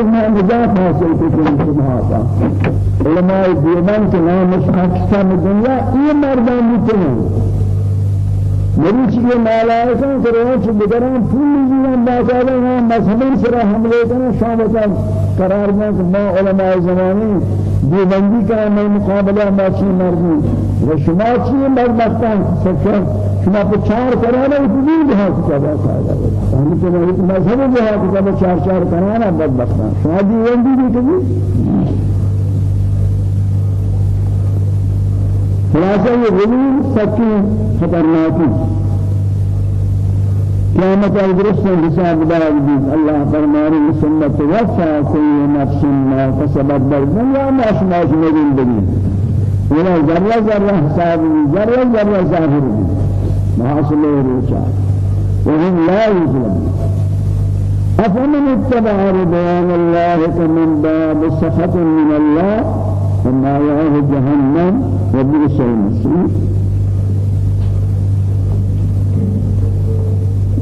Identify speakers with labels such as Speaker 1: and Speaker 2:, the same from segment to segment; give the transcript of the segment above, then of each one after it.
Speaker 1: کہ میں نجات حاصل کروں سبحانہ علماء دیوبند کے نام مشخص دنیا یہ مردان بھی میری چیزیں مالائکہ کرو چھ بدران پھول لیجیے باقاعدہ ہاں مذہبی سرا حملے کرنا شام کا قرار میں کہ میں علماء زمانے دیوبندی کا میں مقابلہ ماشی مردی و شما چیئے مردبختان سکر شما پر چار کرانا اتنی جہاں کا باقاعدہ ہم تو ایک مذہب جہاں کا چار چار کرانا بدبختان شما دیوبندی بھی کبھی خلاصہ یہ غلول سکی خطرناکی. قیامت الدرست حساب دار دید اللہ فرمانی سنت وفا کل نفس ما کسبت در دنیا ما شماش مدین بگید ولا ذرہ ذرہ حساب ذرہ ذرہ ظاہر محاصل روچا وهم لا يظلمون. أفمن اتبع رضوان الله كمن باب سخط من الله وما يعه جهنم وبئس المصير.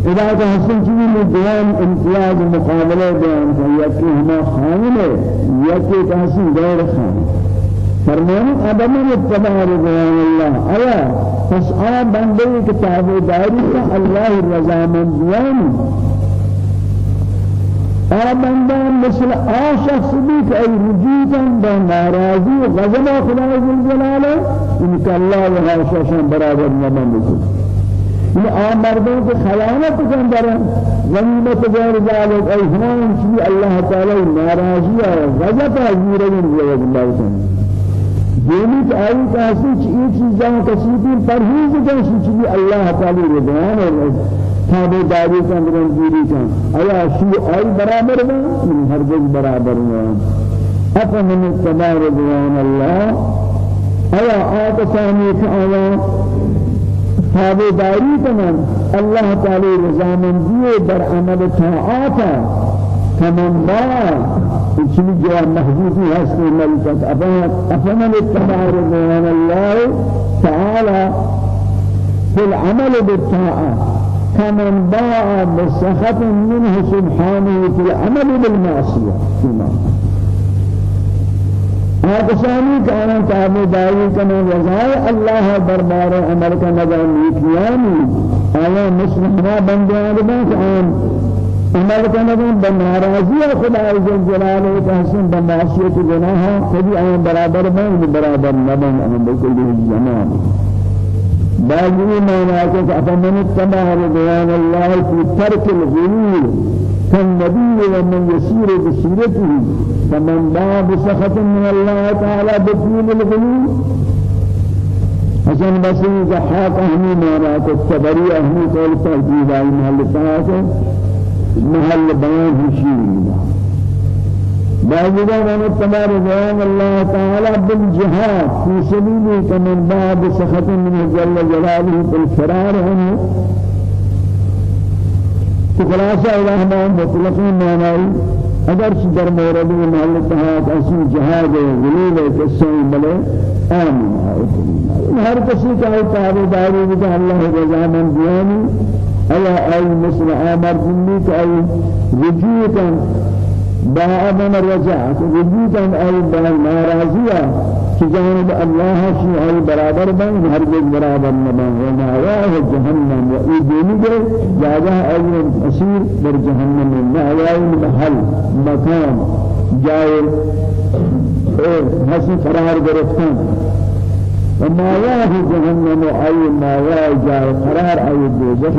Speaker 1: إذا كان من بيان امتياز مقابلة بيان فيكي هما خائن يكي تحسن غير خائن فرمان أبدا اتبع رضوان الله أيا فسعى بندي كتاب داري الله الرضا من بيان آبندان مثل آ شخص بھی کہ ای رجوعاً با ناراضی و غضب خدا جل جلاله ان کا اللہ و حاشاشان برابر بکن یہ آ مردوں کے خیانت در غنیمت غیر ذالک ای ہمان چی اللہ تعالی ناراضی و غضب زیاد اللہ تعالی دینی کہ آئی کہاسی چی چیزاں کسی بھی پرہیز کن چی اللہ تعالی رضوان اور تابع داری کا مرنجیری کا آیا شی آئی برابر میں من ہر جز برابر میں افمن اتبع رضوان اللہ۔ آیا آتسانی کا آیا۔ تابع داری کنن اللہ تعالی رضامندی بر عمل طاعاتا كمن با چنی جواب محبوبی هست ملکت افمن اتبع رضوان الله تعالى في العمل بالطاعات كمن باع بسخط منه سبحانه في العمل بالمعصية فيما آکسانی کانا تابع داری کنا رضای اللہ دربار عمل کا نظر نیکیانی. آیا مسلمہ بندیان بان کہ آن عمل کا نظر بناراضی خدا عزیز جلال و تحسن بمعصیت گناہ خودی آن برابر بان برابر نبان آن بکل جمال بعضی معنی کہ افمن اتبع رضوان الله في ترك الغلول كالنبي ومن يسير بسيرته فمن باع بسخط من الله تعالى بطول الغلول حسن بصری ضحاک اہمی مانا کہ تبری اہمی قول تحجیب آئی محل تحاک محل بیان ہشیر باوجود من اتباع رضوان الله تعالى بالجهاد في سبيله كمن باب سخط من جل جلاله بالفرار عنه. خلاصہ الرحمن مطلقین معنی اگر در مورد محل تحات اسی جہاد غلیل قصہ بلے آمین. ہر کسی کا تابع داری بتا اللہ رضا من دیانی اللہ ای مثل آمر جنبی کہ ای رجوعتا بعدم الرجاء وجودا أي بل ناراضية. جانب الله شيء أي برابر بن هرجز برابر نبان وما راه جهنم. وإيديني جاء أي أسير در جهنم. ما راه محل مكان جاي هسي قرار گرفتن. وما راه جهنم أي ما جاي قرار أي دوزخ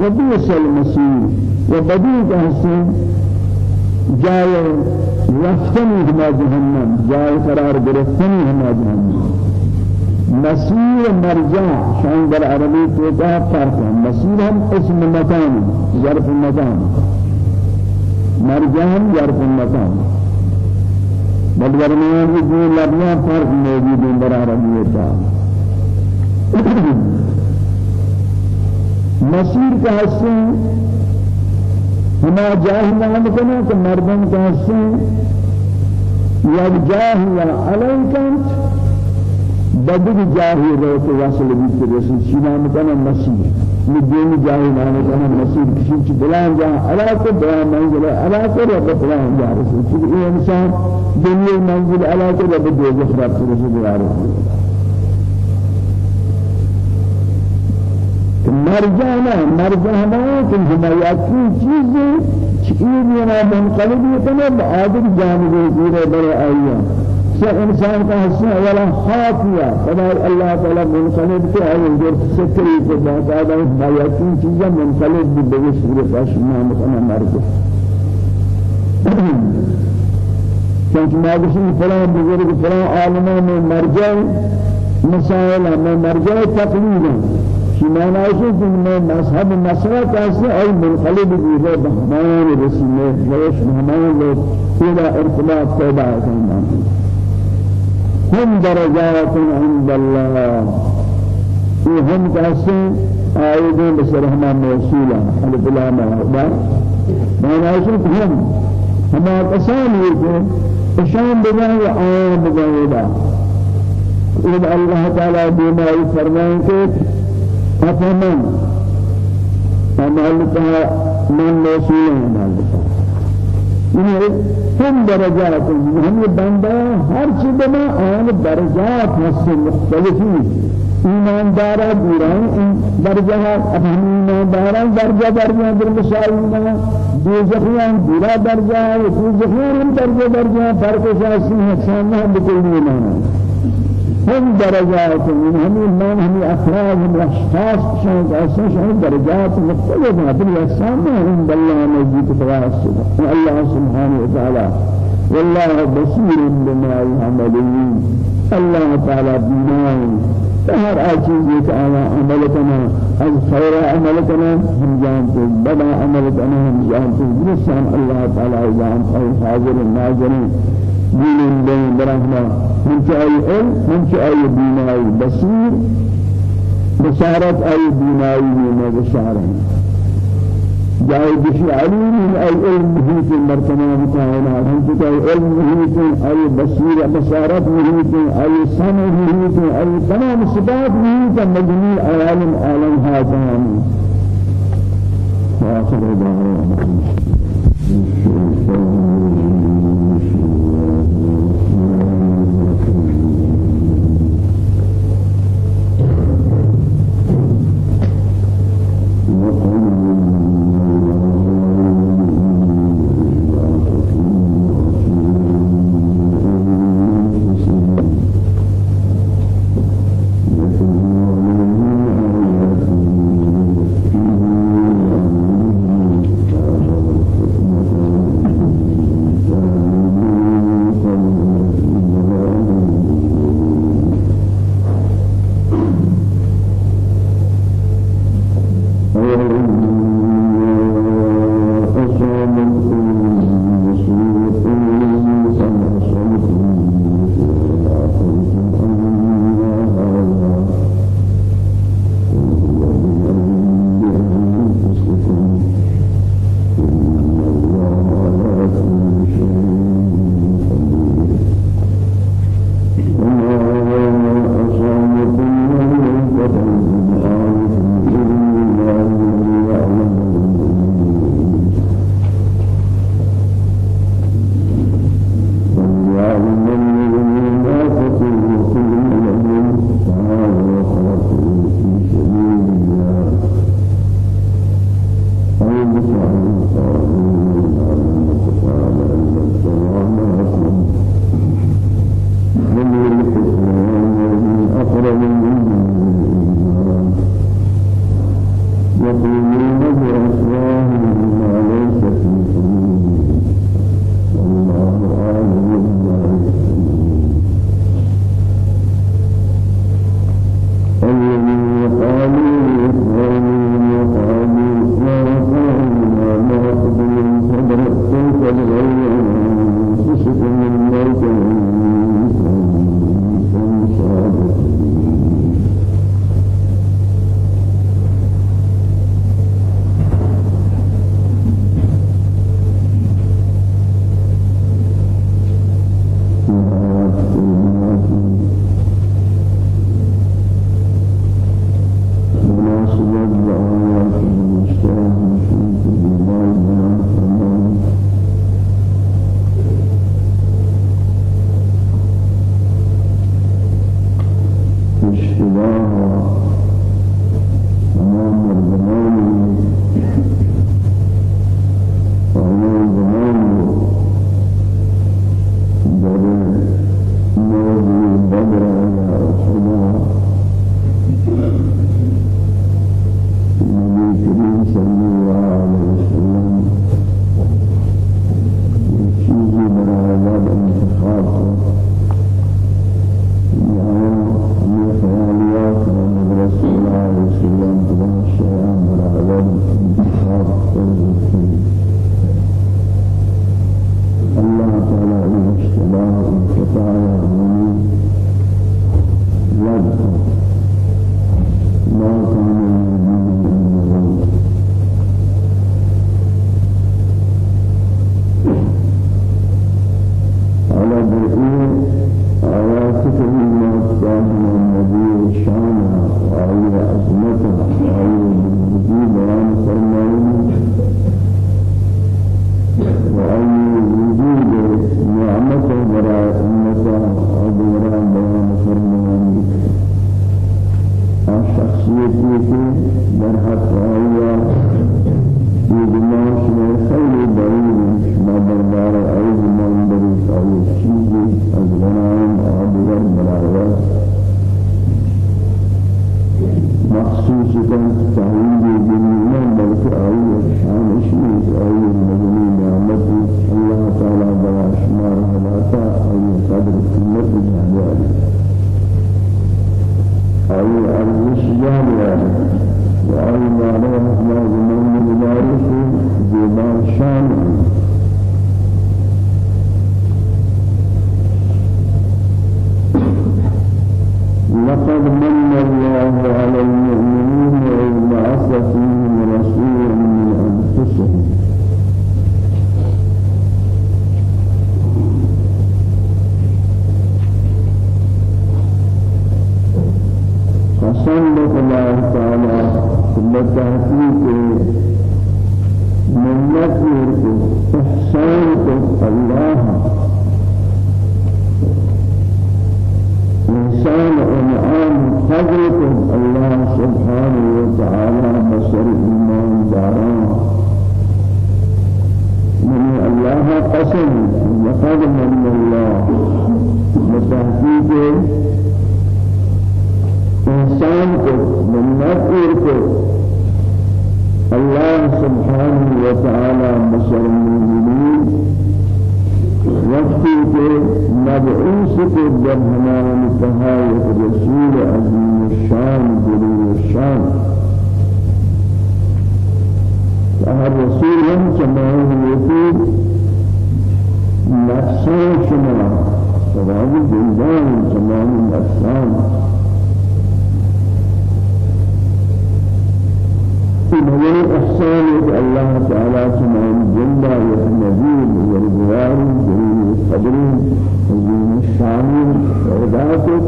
Speaker 1: وبئس المسير وبديك هسي جای رفتنی ہما جہنم جای قرار گرفتنی ہما جہنم مسیر مرجع. شان در عربی توتا فرق ہے مسیر اسم مکان ظرف مکان مرجع ہم ظرف مکان بل درمیان کی دو لفظاں فرق موجود ہیں در عربی توتا مسیر کا حصہ ہما جاہ نام کنا کہ مردم کہتے یک جاہ یا بدل جاہی روت وصل بیت رسول شینا مکنا مسیح مدين جاي نام كنا مسير كشين شبلان جا على كل بلان منزل على كل رب بلان جا رسول شيء إيه إنسان دنيا منزل على كل رب دوزخ رب رسول رسول مرجعنا مرجعنا كن کی چیزیں چیز یہ منقلب کرنے بعد جانب پورے بڑے آئیہ إنسان کا حصہ ولا خافیا خدا اللہ تعالی منقلب کے ہے جو سکری کو باقاعدہ حیاتی چیزیں منقلب بھی بے صورت اشنا مکنا مرد چونکہ ماگشن فلان بزرگ فلان عالموں میں مرجع. مسائل میں مرجع تقلید شما نایشی که من مذهب مسئله کسی ای منقلب بیره بهمان رسیله جوش بهمان لوگ إلى ارتباط پیدا کنند هم درجات عند الله. وهم كاسين آيدين بسرهما موصولا ألف لام هذا ما نشوف هم. هما قسام يكون إشان بجاه آيان بجاه إذا الله تعالى بما يفرمان كيف؟ أفهمن أمالكها من موصولا أمالكها یہ ہم درجات ہم یہ بندہ ہر چیز میں آن درجات ہیں مختلفی ایماندارا دیران درجات اب ہم ایمانداران درجہ درجہ در مسائلنا دوزخیان دیرا درجہ دوزخیان ہم درجہ درجہ فرق شاسی ہے سامنا بکل ایمان هم درجات من هم من هم أفراد هم. أشخاص شان أساس شان درجات مختلفة في الإحسان عند الله مجيد الله سبحانه وتعالى والله بصير بما يعملون الله تعالى بما هر چیزی که آیا عمل کنه از خیر عمل کنه هم جانتے بدا عمل کنه هم جانتے درستان اللہ تعالی جانتا ہے حاضر ناظرین دين بين برهما. من أي علم من أي بناء بصير بشارة أي بناء من بشارة. جاي بشي عليم من أي علم مهيت المرتبة مكائنات هم أي علم مهيت أي بصير بشارة مهيت أي سمع مهيت أي تمام صفات مهيت مجموع عالم عالم هذا وآخر دعوانا أعمالا سواد الجلدان تمام الأجسام إنه الإحسان الله تعالى تمام الجلد والنبيل والجوار جليل القدر جليل الشامل وذاته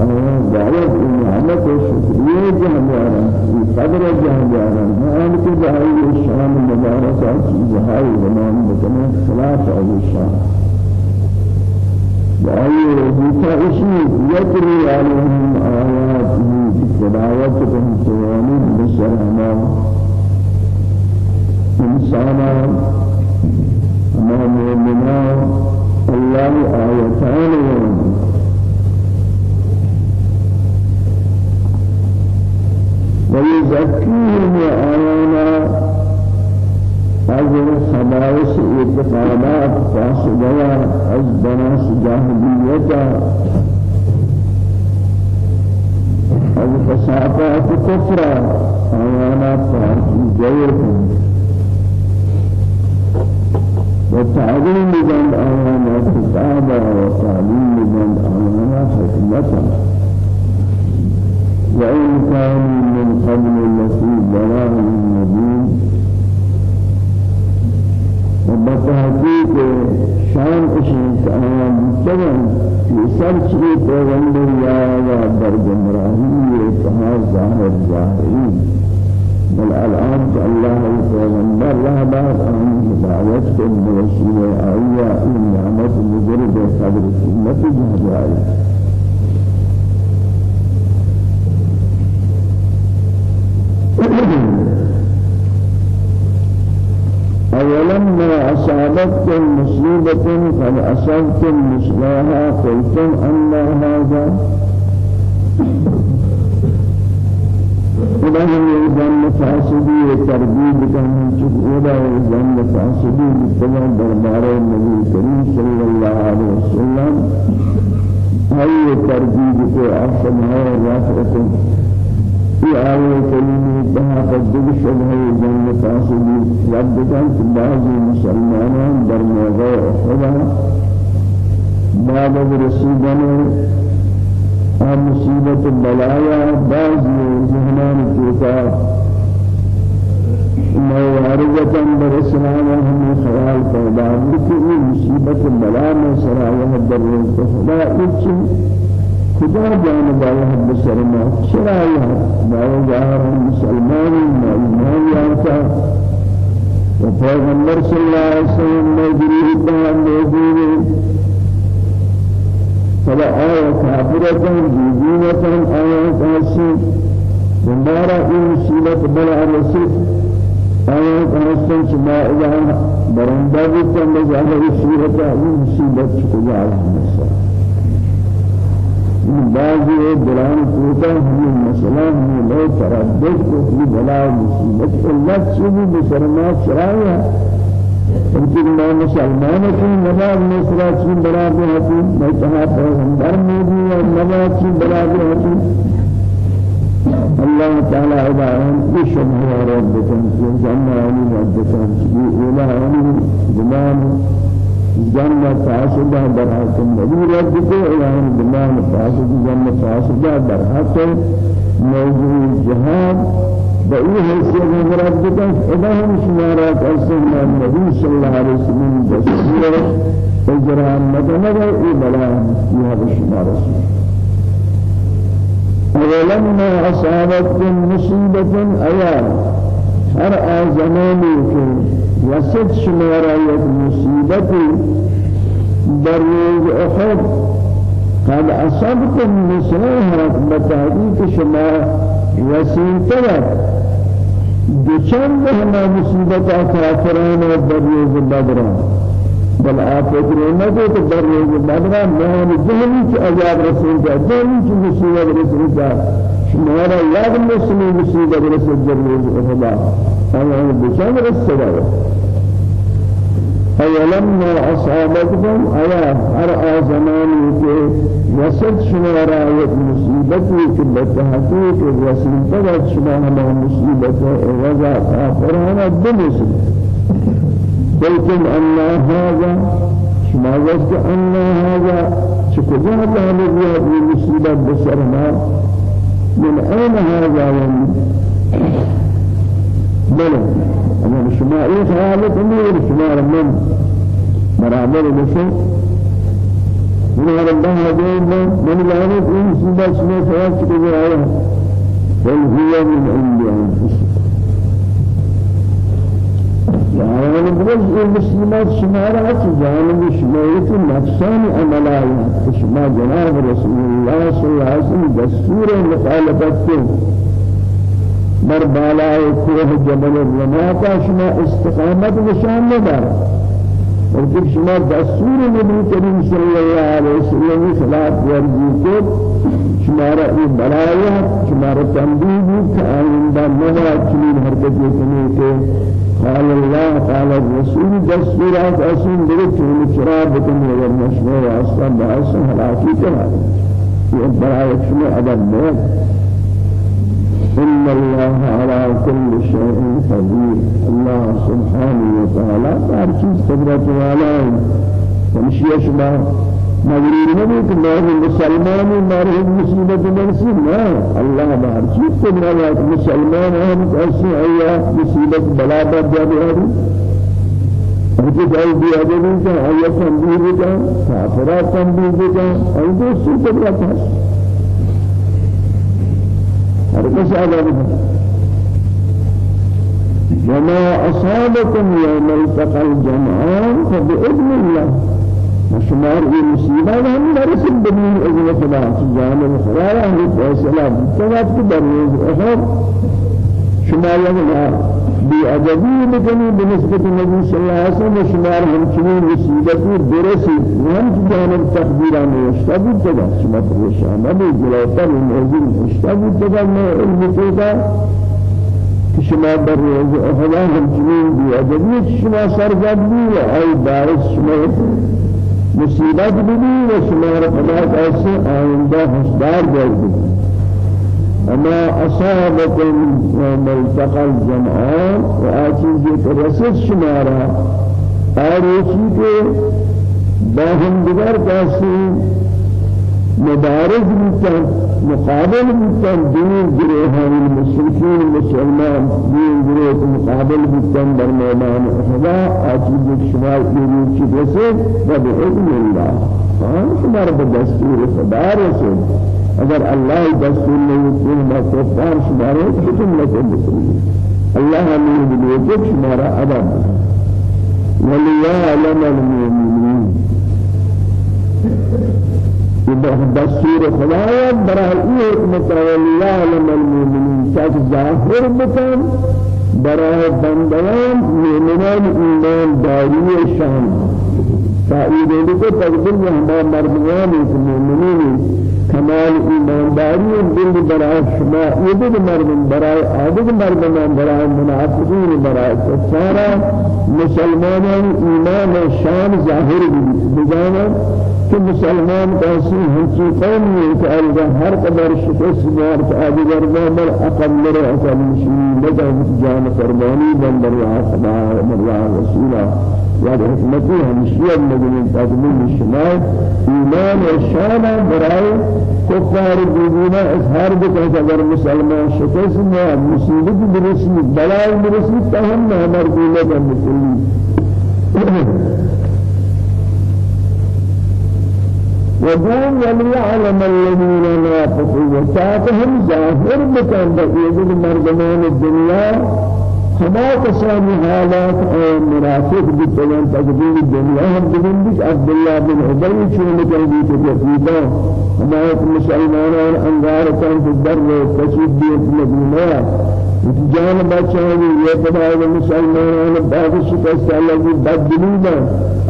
Speaker 1: أنا دعوت إن عملك شكرية جهدارا في قدر جهدارا ما أنت دعوت الشام المباركة في جهاز زمان بتمام خلاف أو الشام بأي موسى إشي يجري عليهم آياته بتلاوتهم سواني بشرنا إنسانا ما مؤمنا الله آيتان. ويزكيهم آيانا از خبائص اعتقادات فاسده از بناس جاهلیت از فساقات کفر حیوانات فارسی جیر و تعلیم بند آیان کتابا و تعلیم بند آیان حکمتا و این من قبل لفی ضلال النبي وبتحقيق شان اشنس آيان مستمع في سرچ پیغمبر یا یا در گمراهی اتحاد ظاهر ظاهرین بل الآن الله پیغمبر لا بعد آن هدایت کن بوسیله آیا این نعمت مجرد صبر سنت جهجائے أصبتم مصيبة قد أصبتم مثلها قلتم أن هذا إلهي الزم فاسدي تربيب كان إذا إلهي الزم فاسدي بالطبع بربارة النبي الكريم صلى الله عليه وسلم. هاي التربيب في أحسن هاي رافعكم في آية كلمة قد شبه جنة فاسدي رب كان بعض المسلمين در موضع خدا بعد رسيدنا مصيبة البلايا بعض ذهنان كيتا موارجة برسلام هم خيال پیدا کہ یہ مصیبت بلا میں سرایہ در خدا. خدا جانب اللہ بسرما شرایہ باو ظاہر مسلمان ایمان یافتا و پیغمبر صلی اللہ علیہ وسلم نے جریح بیان موجود فلا آية كافرة جيجينة آية كاسي دمارا إن مصيبة بلا رسول آیا کنستن شما اذا برنده بیتن بزاده صورت این مصیبت کجا این بعضی دلان کوتا همین مسئله همین لو تردد کو این بلا مصیبت علت چیزی بسرما چرایه لیکن میں مسلمان کی نماز میں سراچی برابر ہوتی میں کہا پیغمبر میں بھی اور نماز کی الله في جنة علي ربكم في إله علي زمان جنة فاسدة برهاتم نبي ربكم إله زمان فاسد جنة فاسدة برهاتم موضوع الجهاد بأي حيثية من ربكم إله شمارات أسلم النبي صلى الله عليه وسلم دستور إجراء مدنة بلا فيها بشمار ولما أصابتكم مصيبة أيام هر آزمانی که وسط شمارا یک مصیبتی در روز احد. قد أصابكم مثلها بتحقيق شما وسيلتها دوچند هما مصیبت کافران در روز بدران بل آپ فکر نہ کو تو در روز بدر میں جہلی کی عذاب رسول کا جہلی کی مصیبت رسول کا شمارا یاد مسلم مصیبت رسول در روز خدا أنا بشان رسول أولما أصابتكم أيا هر آزمانی کے وسط شمارا یک مصیبتی کہ بتحقیق رسول تبت شما ہما مصیبت وضع کافرانہ بمصیبت قلتم أن هذا ما وجدت أن هذا شكرا الله نبيه بمصيبة بسرنا من أين هذا يعني بلى. أنا شما إيه حالك أمير شما من؟ برابر بشو من الله هذا من؟ لعنة مصيبة شما سوال شكرا بل هو من عند أنفسكم يعني بقول المسلمات شمارة جانب شمارة نفسان عملائها شما جناب رسول الله صلى الله عليه وسلم دستور مخالفته بر بالای کوه جبل الرماة شما استقامت نشان ندار اور شما دستور نبی کریم صلی اللہ علیہ وسلم خلاف ورزی کو شمارا این بلایا شمارا تنبیه کہ آئندہ نہ چنین حرکت کرنے قال الله قال الرسول دستورات أسين بلت من شرابكم والمشروع أصلا بأسن هلاكي كما يبرا يكشم أدب موت إن الله على كل شيء قدير الله سبحانه وتعالى تعرف قدرة وعلى تمشي شباب مغرور نہیں کہ میں مسلمان مارے مصیبت مرسی نہ اللہ بہر چیز کو بنا مسلمان ہم ایسے آیا مصیبت بلا پر جا رہی مجھے جائے آگے نہیں کہ آیا تنبیہ کا کافرات تنبیہ کا اور دوسری قدرت ہے ہر کس آگے وما أصابكم يوم التقى الجمعان فبإذن الله شمار یہ مصیبت ہم نرسل بدون اذن خدا جانب خدا ہم فیصلہ بتوات کو دروز اخر شمار یہ بی ادبی بکنی بنسبت نبی صلی اللہ علیہ وسلم شمار ہم چنین مصیبتی برسی ہم جانب تقدیران اشتبه تدا شما پریشان نبی جلوتر موضوع اشتبه تدا میں علم تدا شما در روز اخدا ہم چنین بی ادبی شما سرزدی ای باعث شما مصیبت بھی و شمار خدا ایسے آئندہ حسدار جائے أما أصابكم يوم التقى الجمعان وآتي رسل شمارا آروچی کے باہم دیگر کاسی مبارز بودن مقابل بودن دین گروهان المشرکین مسلمان دین گروه مقابل بودن در احدا آجیز شما ایرین چی رسد و بإذن الله. آن شما را بدستور خدا رسد اگر الله دستور نہیں ما کفار شما را حکم لکن بسرین الله ہمیں بلیتک شما را عذاب وليعلم المؤمنين دستور خدایا برای این حکمت وليعلم المؤمنين تاک ظاهر بکن برای بندگان مؤمنان ایمان داری شان فائدة کو تقدیم ہمارا مردمان المؤمنين. کمال ایمانداری دل برای شما. یہ مردم برای عادت مردمان برای منافقین برای کفارا مسلمانان ایمان شان ظاهر بجانا کہ مسلمان کیسی ہنچی قوم ہے کہ الگا ہر قدر شکست دار کہ آدھی گردہ بر أقل مرے أقل مشین لگا جان فرمانی بندر یا خدا مریا رسولہ. یا حکمتی ہمشیت مدنی تقدیم شما ایمان شان برای کفار دیوانه اظهار بکنه اگر مسلمان شکست نه مصیبت برسی بلای برسی تهم نه مردونه مسلمی وجان وليعلم الذين نافقوا وساعتهم ظاهر بكم بقيد مردمان الدنيا ہما کسانی حالات اے منافق بھی چلن تقدیر دنیا ہم دین بھی عبداللہ بن عبی چون کہ بھی تو یقینا ہما مسلمانان انگار کان در تشید بھی مدینہ جان بچاوی یہ بڑا مسلمانان بعد شکست اللہ کی بدلینا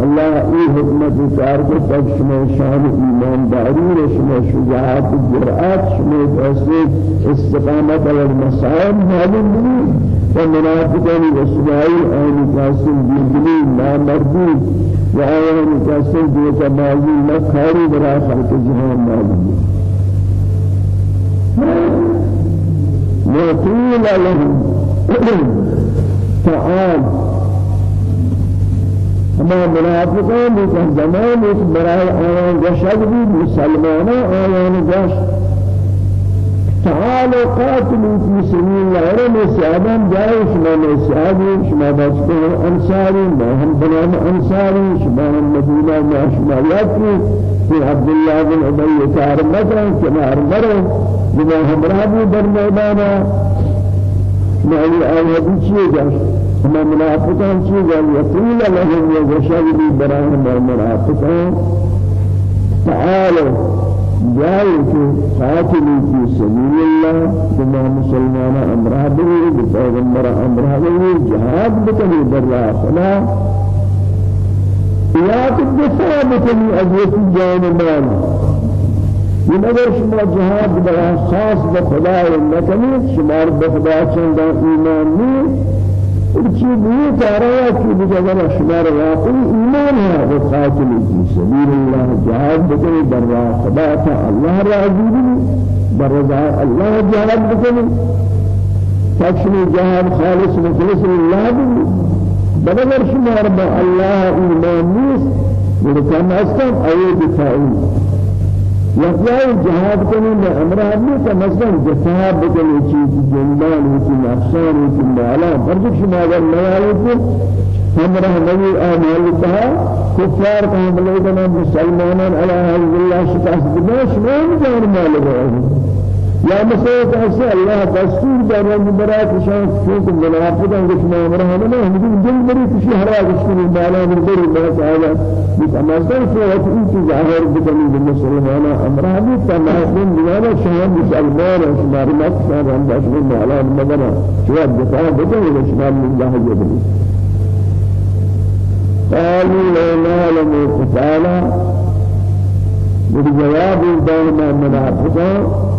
Speaker 1: اللہ ای حکمت کار کو شان ایمان داری شما شجاعت جرأت شما تصدیق استقامت علی المصائب معلوم نہیں ومنافقين وسماعيل آن كاسم جيبلي ما مردود وآن كاسم جيتا مازي مكاري برا خلق جهان مالي وقيل لهم تعال. اما منافقين بكم زمان برای آیان گشت بود مسلمانان آیان گشت. تعالوا قاتلوا في سبيل الله رمي سعدان جاي شما مسعدي شما بچكو أنصاري ما هم بنام أنصاري شما المدينة ما شما يأتي. في عبد الله بن أبي كار مثلا كما أرمره بما هم رابوا در ميدانا ما هي آية بيشي جاش؟ هما منافقان شيء قال يقول لهم يغشوا لي براهم المنافقان تعالوا کہ قاتلی في سبيل الله جمع مسلمان بھی پیغمبر امرہ بھی جہاد بکنی در راہ فلا یا دفاع بکنی از یکی جان مال این اگر شما جهاد برا خاص بخدا نکنید شما بخدا چند ایمان نیست چی بھی کارا کہ بجگر شمار واقعی ایمان ہے وہ قاتل کی سبیل اللہ جہاد بکنے در راہ خدا تا اللہ راضی بھی در رضا اللہ جہاد بکنے تکشنی جہاد خالص مخلص اللہ بھی بجگر شمار با اللہ ایمان نیست. ولكن أصلا أي دفاعي لفظاء جهاد کرنے میں امرہ نہیں کہ مثلا دفاع بکنے چیز جنبان ہوتی نفسان ہوتی مالا فرض شما اگر آئے تو ہمرہ نبی آمال کہا کفار مسلمانان علی حضر اللہ شکاست دنا شما نہیں مال رہے یا مسئلہ ایسے اللہ دستور دار رنگ برای کشان چونکہ منافقان کچھ معاملہ ہے نا ہم دل بری کسی ہرا کسی بالا من بری بہت آیا بس امازدار سے وقت ان کی ظاہر بدلی مسلمان امرہ بھی تمام دیوانا شہر مسلمان اور شمار مت شہر ہم داشت معلا مدنا شو دفاع بدل شمار من الله يبني قالوا لا نعلم قتالا بالجواب دائما منافقان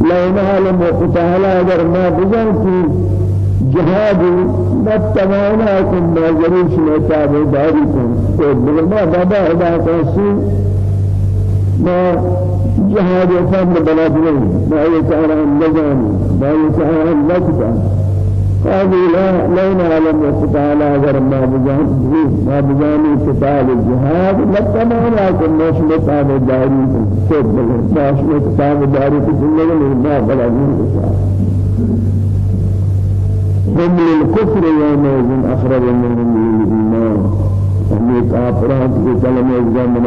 Speaker 1: لو نعلم قتال اگر ما بجن جهاد ما جريش نتابع داركم تو بما بابا ادا كاسي ما جهاد يفهم بلادنا ما يتعالى النجاني ما يتعالى النكتة قالوا لا لا نعلم تعالى غير ما بجان ما بجاني كتاب الجهاد لكما لكن مش كتاب داري كتب مش كتاب داري كتب ما بلادنا هم للكفر يومئذ أخرج منهم الإيمان هم كافرات في كلمة الزمن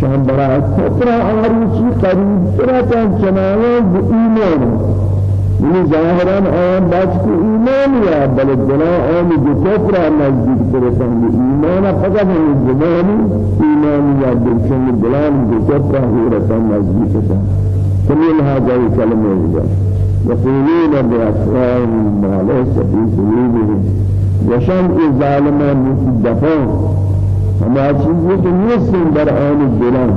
Speaker 1: شان برای خطرہ آروسی قریب ترا چنانے ایمان یعنی ظاہراً آن بچ کو ایمان یا بل دلا آن جو کفر نزدیک ترسن ایمان فقط ہم زمانی ایمان یا دلشن دلان جو کفر ہی رسن نزدیک ترسن کمیل هذا الكلمة يقولون بأسرارهم ما ليس في قلوبهم وشم الظالمان مصدفون ہما چیزی کہ نیستن در آن الدلان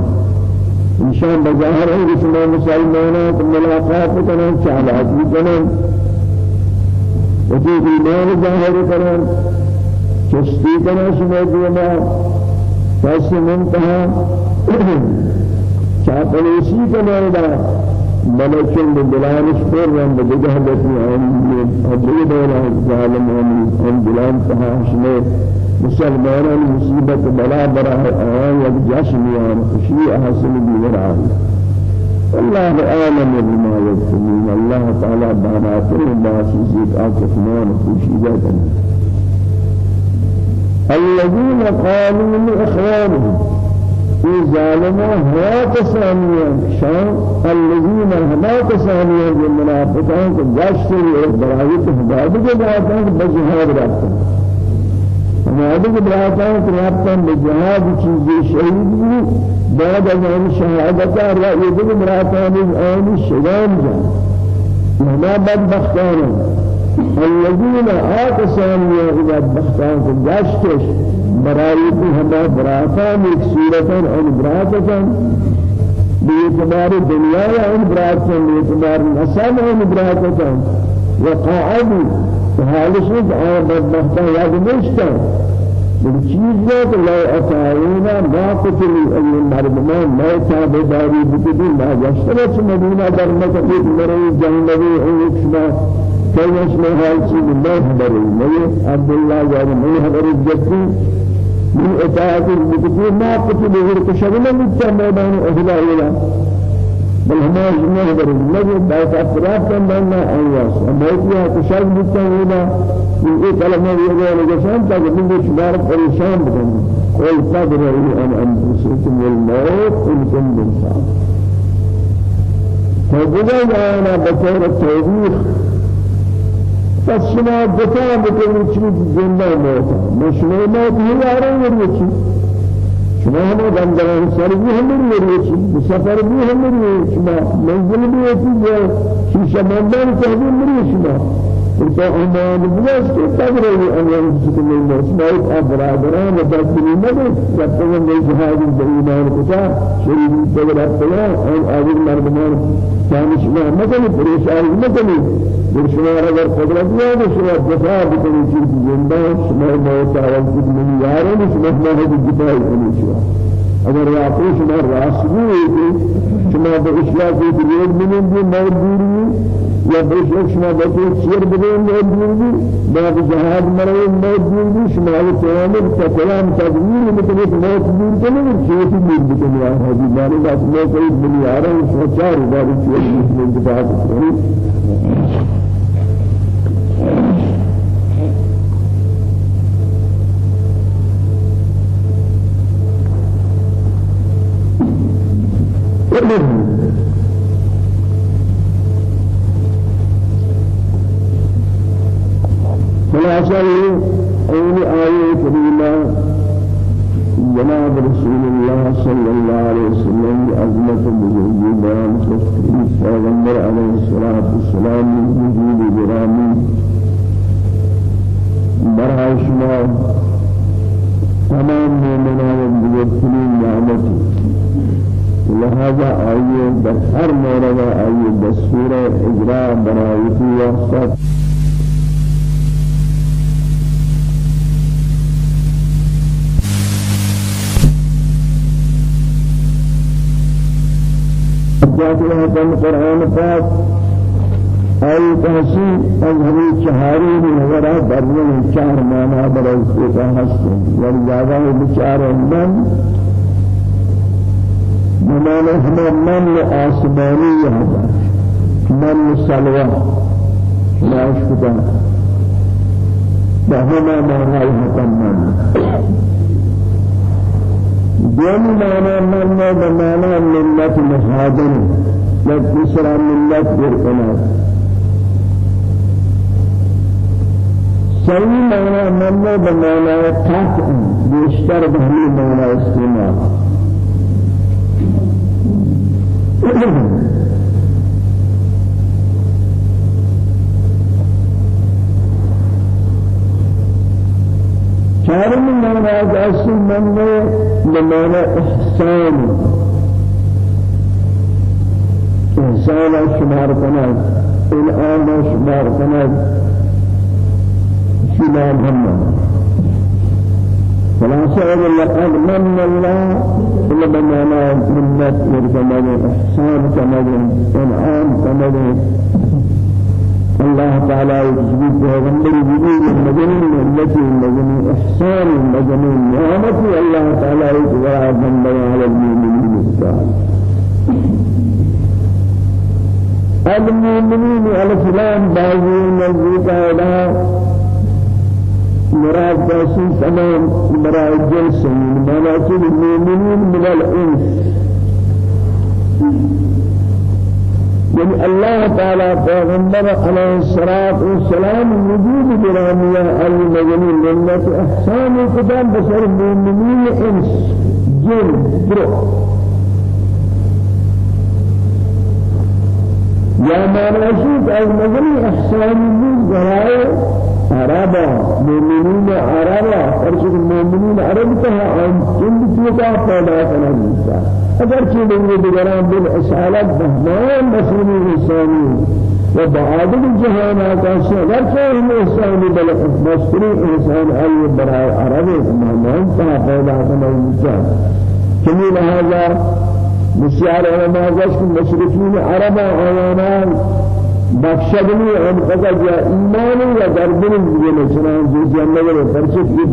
Speaker 1: انشان بظاہر ہے شما مسلمانوں کو ملاقات کریں چالاتی کریں وفي ایمان ظاہر کریں چستی کریں شما دیما فیس منتہا چاپلیسی کریں دا ملکن بدلانش پر رن بدگه بسی آن ادری دولا ظالم آن دلان تها شما مسلمان مصیبت بلا برا آن یک جشن خوشی حاصل بیور آن الله أعلم بما يكتمون الله تعالى بناته باسيسك أكتمان خوشيدة الذين قالوا لإخوانهم في ظالموا هوا تسانيا شان الذين هما تسانيا المنافقين كجاشر برايت هداد جباتان بجهاد رابطان ہمارے کے براتان کرابطان بجہاد چیزی شہید بعد از آن شہادتا رأی دل براتان آن شگان جان. هما بدبختان الذين آتسان يغدى بدبختان كجاشتش برايت هما براتان ایک صورتان آن براتان باعتبار دنیا آن براتان باعتبار نسل آن براتان وقاعدوا بدبختان یاد نیستن بل چیز ہے کہ لا اتعینا ما قتلی ای مردمان ما تابداری بکتی ما جشترچ مدینہ در مکتیت مروی جہنبی ایک شما کلمش میں حال چیز میں حبری میں عبداللہ یعنی میں حبری جتی من اطاعت بکتی ما قتلی ورک شغل مجتا میدان احلائی بل هما جميع بر النبي بعد أفراد كان بين أياس أما يا كشاف بالتوحيد من إيه كلمة يقول لجسام تاج من شمار پریشان بكم قل قدر أن أنفسكم والموت إن كنتم صادقين فبدا أنا بطور التوبيخ فشما دفاع بكل شيء زندہ موتا مشمول موت هي أرى يريد شما هم بندران سر بھی ہم میری مسافر بھی ہم میری شما منزل بھی ہے شیشہ مندان سے بھی میری شما. تو أمان بلاش کے قدر ہے ان سکن میں مسمائت ابرادران بدلی نہ جب میں جہاد ایمان کتا شریف بدر اپنا اور آدم مردمان جانش میں مگر پریشان در شما اگر قدرت نہ ہو شما دفاع بکنی چیز زندہ شما موت آواز من یارن شما نہ دفاع کنی شما اگر واقعی شما راسبی ہے شما به اشیاء دلیل من بھی موجودی یا به اشیاء شما به شیر بدون موجودی بعد جهاد مرے موجودی شما یہ تمام کلام تدبیر مطلب موت دور کی چیز دور بکنی ہے حدیث بانی بات میں کوئی بنیارہ شما چار بار چیز میں بات کریں خلاصة أول آية كريمة جناب رسول الله صلى الله عليه وسلم بزرگی بیان تشکیل پیغمبر علیه الصلاة والسلام وجود گرامی. برای شما تمام مؤمنان بزرگترین نعمتی لهذا آیه در هر مورد واسطه جاتے ہیں کہ قرآن پاک أي تحسين أظهر شهاري نظر برمن شهر مانا إيقا حسن ولذا بشار من ممانا هما من آسماني هذا من سلوى لا أشكتا بهما مانا يهتمن دون مانا من بمانا ملة مهاجر. لتسرى ملة برقنات صحیح معنی منو بمعنی قطع بیشتر به همین معنی استعمال. چهارم معنی اصل منو بمعنی احسان. احسان شمار کند الان شمار کند. محمد فلا سأل لقد من الله. إلا بمعنى منت كمال إحسان كمال إنعام كمال الله تعالى يجزيك بغمبر جديد المجنين التي المجنين إحسان المجنين نعمة الله تعالى يجزيك بغمبر على المؤمنين المؤمنين على فلان بعضي نزيك إلى مراد باسي تمام مراد جنس مراد المؤمنين من الإنس يعني الله تعالى پیغمبر عليه الصلاة والسلام وجود برامية المجنين لنة إحسان القدام بسر المؤمنين إنس جن برو. يا ما نشوف المجنين إحسان الجن عربا مؤمنين عربا فرشد المؤمنين عرب تها عن جند توقع پیدا کرنا جیسا اگر چی لنگی دیگران بالاسالت بہمان مسلمی انسانی و بعادل جهان آکاش اگر انسانی بل مشکلی انسان ای برای عربی مهمان تها پیدا کرنا جیسا کمی لہذا علماء جشن مشرکین عربا آیانان بخشدنی ان قضا یا ایمان یا دربن دیگه چنان جو جنت میں فرشت کی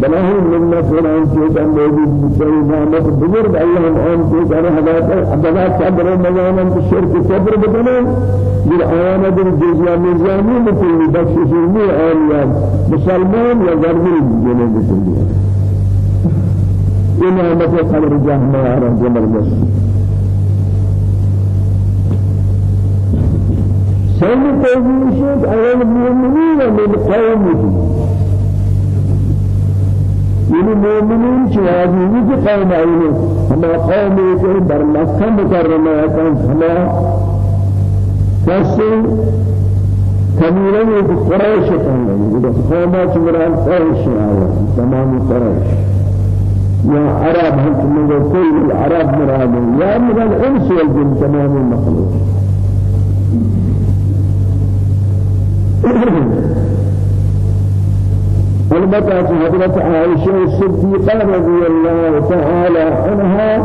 Speaker 1: منت قرآن کے اندر بھی بڑی نعمت بزرگ اللہ آن کے کرے ہدایت ابدا صبر مزان تو شرک صبر بدنے دل آیان دل جزیا میزانی مکلی بخشش نہیں آیا مسلمان یا دربن دیگه بسنی یہ نعمت قبر جہنم آرام زبردست سن توجیهشت اول المؤمنين من قومه یعنی مومنین چوادی کی قوم آئینے ہما قومی کے در مکہ مکرمہ کن ہما کسی کمیرن ایک قریش کن گے قوما چمران قریش آیا تمام قریش. یا عرب ہم تمہیں کوئی العرب مراد یا مراد انس والجن تمام مخلوق. البتة حضرت عائشة الصديقة رضي الله تعالى عنها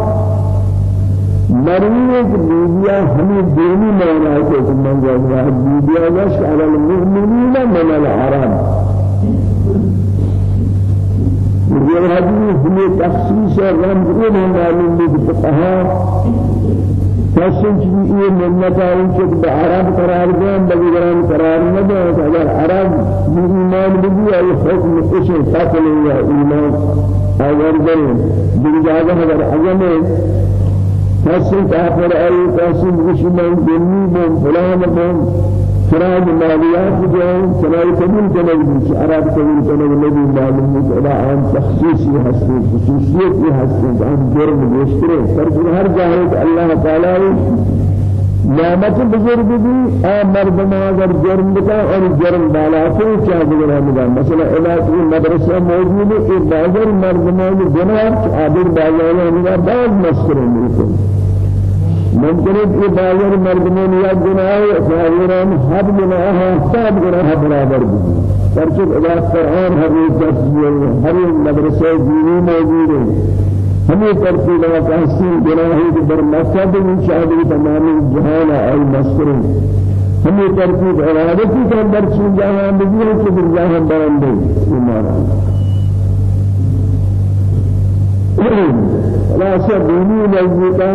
Speaker 1: مريض بيبيا حميد ديني مولا كيف من جاء بيبيا وش على المؤمنين من العرب غير هذه تخصيص رمز إلهم معلوم بالفقهاء فسن چیزی منت آئی کہ بعرب قرار دیں بگران قرار نہ دیں اگر عرب ایمان بھی ہے حکم کچھ قتل یا ایمان اگر دیں بجاگہ اگر عجم فسن کافر آئی فسن دشمن جنی بن فلان بن فراج مالیات ہے سنائی قبول کرنے کی عرب قبول کرنے کی نبی معلوم ہے کہ عام تخصیصی ہستی خصوصیت یہ ہستی جرم بیشترے پر ہر جاہے کہ اللہ تعالی نعمت بزرگ بھی آ مردم اگر جرم بتا اور جرم بالا تو کیا بگڑا مگا مثلا علاقی مدرسہ موجود ہے کہ مردموں نے جناب عابر بالا نے بعض مسکرے ملتے ممکن ہے کہ باور مردمان یا گناہ ظاہران حد گناہ حساب گناہ برابر بھی پرچہ ادا قرآن ہر ایک تصویر ہر ایک مدرسے دینی موجود ہے ہمیں ترتیب تحسین گناہی کے در مقصد شاہدی تمام جہان ای مستر ہمیں ترتیب ارادتی کے اندر چون جہان بگی ہے کہ باللہ برندے ایمان خلاصہ دینی نزدیکا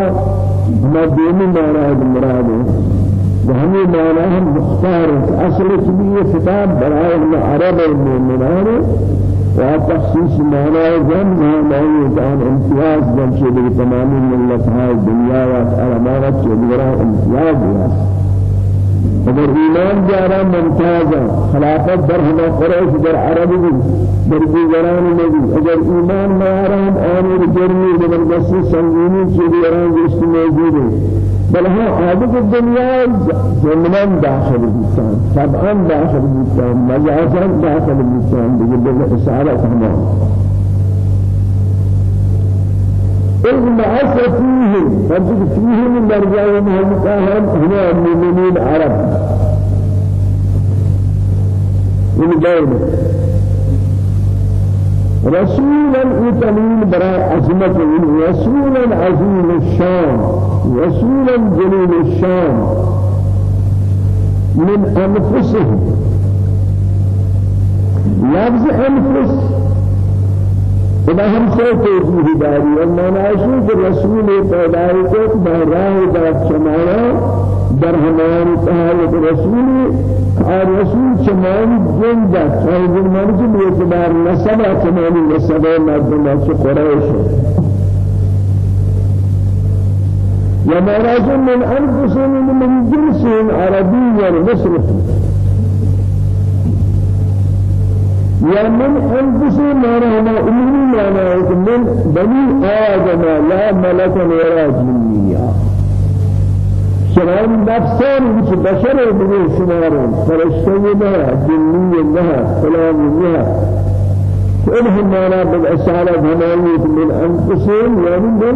Speaker 1: ما دینی معنی مراد ہے وهمي معناها مختار. أصل كبير كتاب برائے العرب المؤمنان. وتخصيص معنى جن معنى كان امتياز جن شيء تمام من هاي الدنيا وأمانة شيء امتياز اگر ایمان جارا ممتازا خلافت در ہما قریش در عربی در دیگران نبی اگر ایمان میاران آمیر جرمی زبردستی سنگینی چیزی اران جست موجود ہے بل ہاں عادت الدنیا زمنان داخل بیتان طبعا داخل بیتان مجازا داخل بیتان دیگر اشارت ہمان إذ بعث فيه فجد فيه من درجة مهمتهم هنا المؤمنين عرب. من دولة رسولا يتمين براء عظمة رسولا عظيم الشام رسولا جليل الشام من أنفسهم. لفظ أنفس خدا ہم سے توجیہ داری اور مناشی کہ رسول پیدائی کو بہراہ داد شمایا در ہمان تحالت رسول اور رسول شمالی جن دا چاہے جن مرجب اعتبار نسب چمانی نسب مردم سے قریش ومراج من أنفسهم من جنس عربي مصري يا من أنفسه ما رحمه أمني ما رحمه من بني آدم. لا ملك ولا جنية. شرائم نفسان وش بشر بني شمارون فرشتي لها جنية لها سلام لها كلهم مانا بالأسالة همانية من أنفسهم يعني من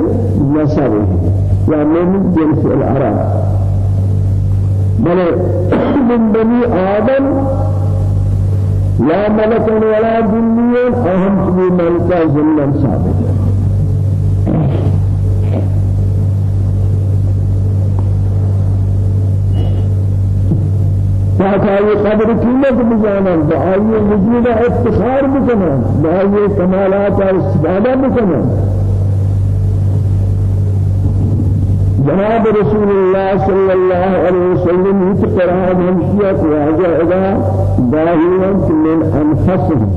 Speaker 1: نسبه يعني من جنس العرب. بل من بني آدم لا ملك ولا جني أهم في ملكا ظلم ثابت فهذا قدر قيمة بجانا بآي وجود افتخار بكنا بآي كمالات استفادة بكنا جناب رسول الله صلى الله عليه وسلم يتقرأ همشية وهذا إذا ظاهرا من أنفسهم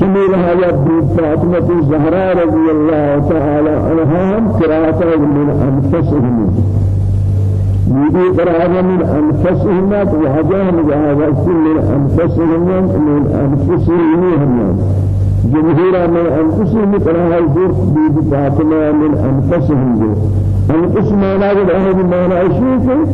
Speaker 1: جميل هذا بنت فاطمة الزهراء رضي الله تعالى عنها قراءة من أنفسهم يدي قراءة من أنفسهم وهذا من أنفسهم من أنفسهم هم جمهور من أنفسهم الزرق بيد فاطمة من أنفسهم. أنفس ما لا يدعى بما لا يشوفه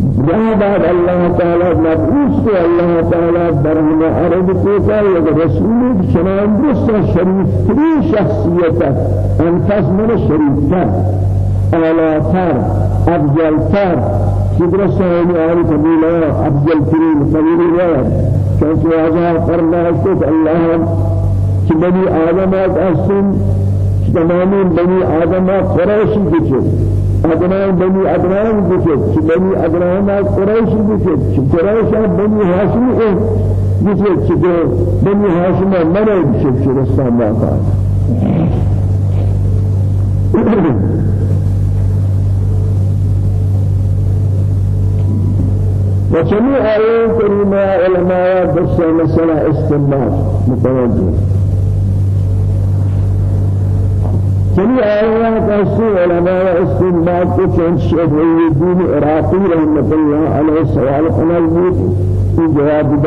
Speaker 1: جہاں بعد اللہ تعالی مبعوث کو اللہ تعالی برہم عرب کو کا یہ رسول شنان درست شریف تری شخصیت انفس من تر افضل تر شدر سہمی آل ترین قبیل روایت چونکہ واضح فرمائش کو اللہ کہ بنی آدمات اصل تمام بني آدم قريش بيجي أدنان بني أدنان بيجي بني أدنان قريش بيجي قريش بني هاشم إيه بيجي بني هاشم مرة بيجي في رسول ما قال وجميع آيات كريمة علماء بس مسألة استنباط متوجه. چنی آیات ایسے علماء استنباط کو چند شیخ الدین عراقی رحمت اللہ علیہ سوال قنال کی جواب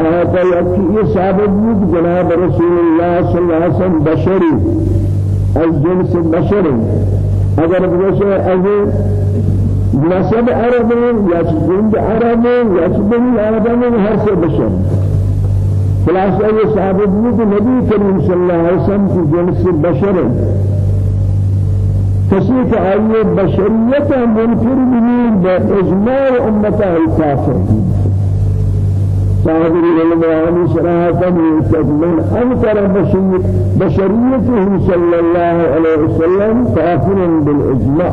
Speaker 1: آیات یکی یہ ثابت بود جناب رسول اللہ صلی اللہ علیہ وسلم بشری از جنس بشری اگر بگوشے از نسب عرب یا جنس عرب یا بنی آدم ہر سے بشر۔ خلاصہ یہ ثابت ہے کہ نبی کریم صلی اللہ علیہ وسلم کی جنس بشر. کسی کہ آئیے بشریت منکر بھی با اجماع امتہ الکافر صاحب العلم صراحة من أنكر بشريته صلى الله عليه وسلم كافر بالإجماع.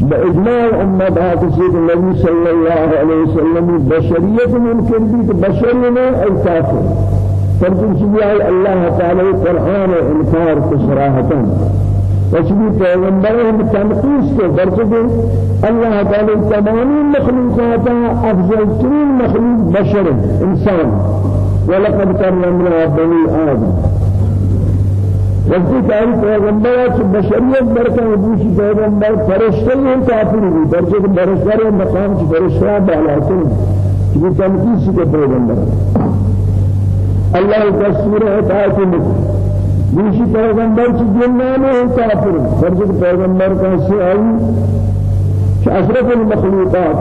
Speaker 1: بإجماع أمة سيد النبي صلى الله عليه وسلم بشرية ممكن بيت بشرية أي كافر. فرجل شبيع الله تعالى القرآن إنكار صراحة. وشبي پیغمبرهم تنقیس کو برچہ اللہ تعالی تمام مخلوقات أفضل ترین مخلوق بشر إنسان. ولقد كرمنا بني آدم. وقتی کہ پیغمبر ہے بشریت برکہ وجود پیغمبر فرشتے ہیں کافر بھی برچہ فرشتے مقام کی فرشتہ بالا سے یہ تنقیس کے پیغمبر. اللہ تصویر ہدایت میں دوشی پیغمبر کی جنان ہے کافر فرض پیغمبر کا سے آئی کہ اشرف المخلوقات